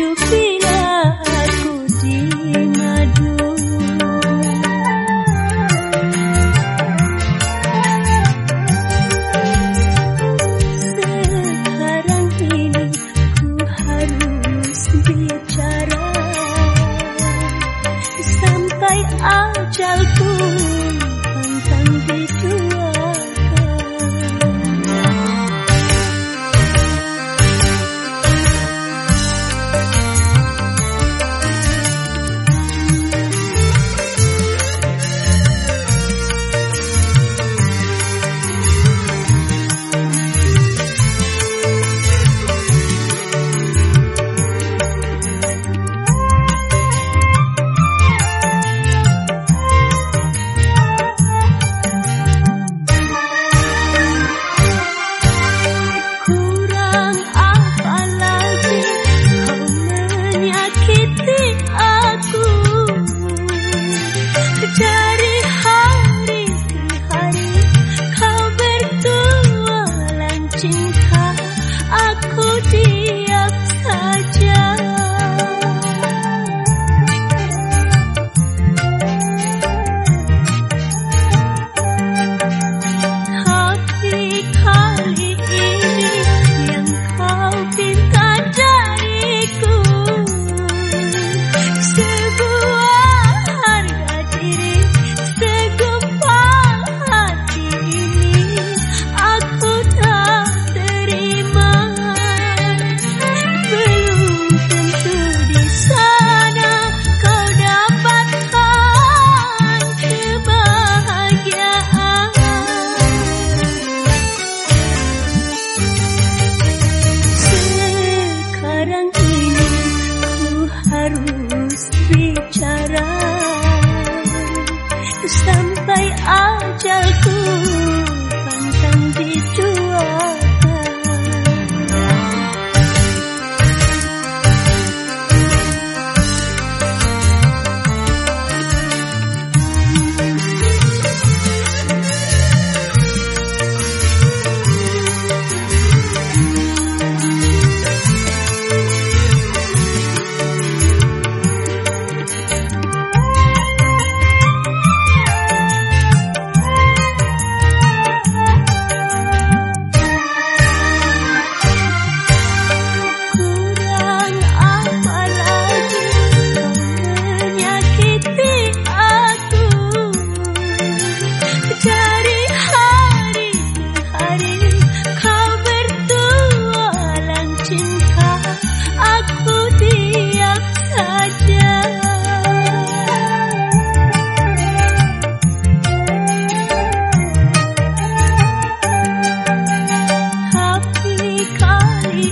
hidup bila aku dimadu Sekarang ini ku harus bicara. Sampai ajalku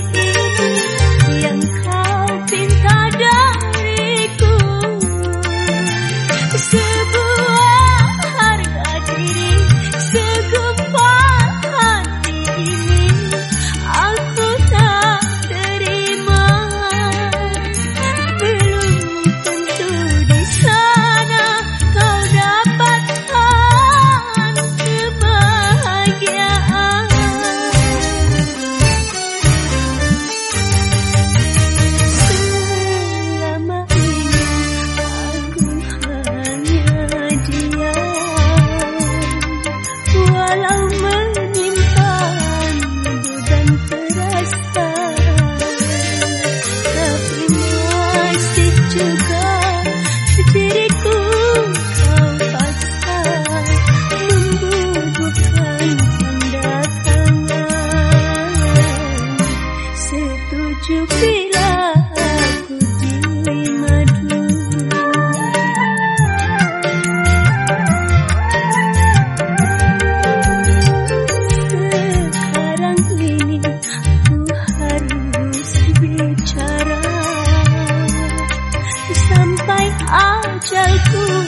Thank you. Oh.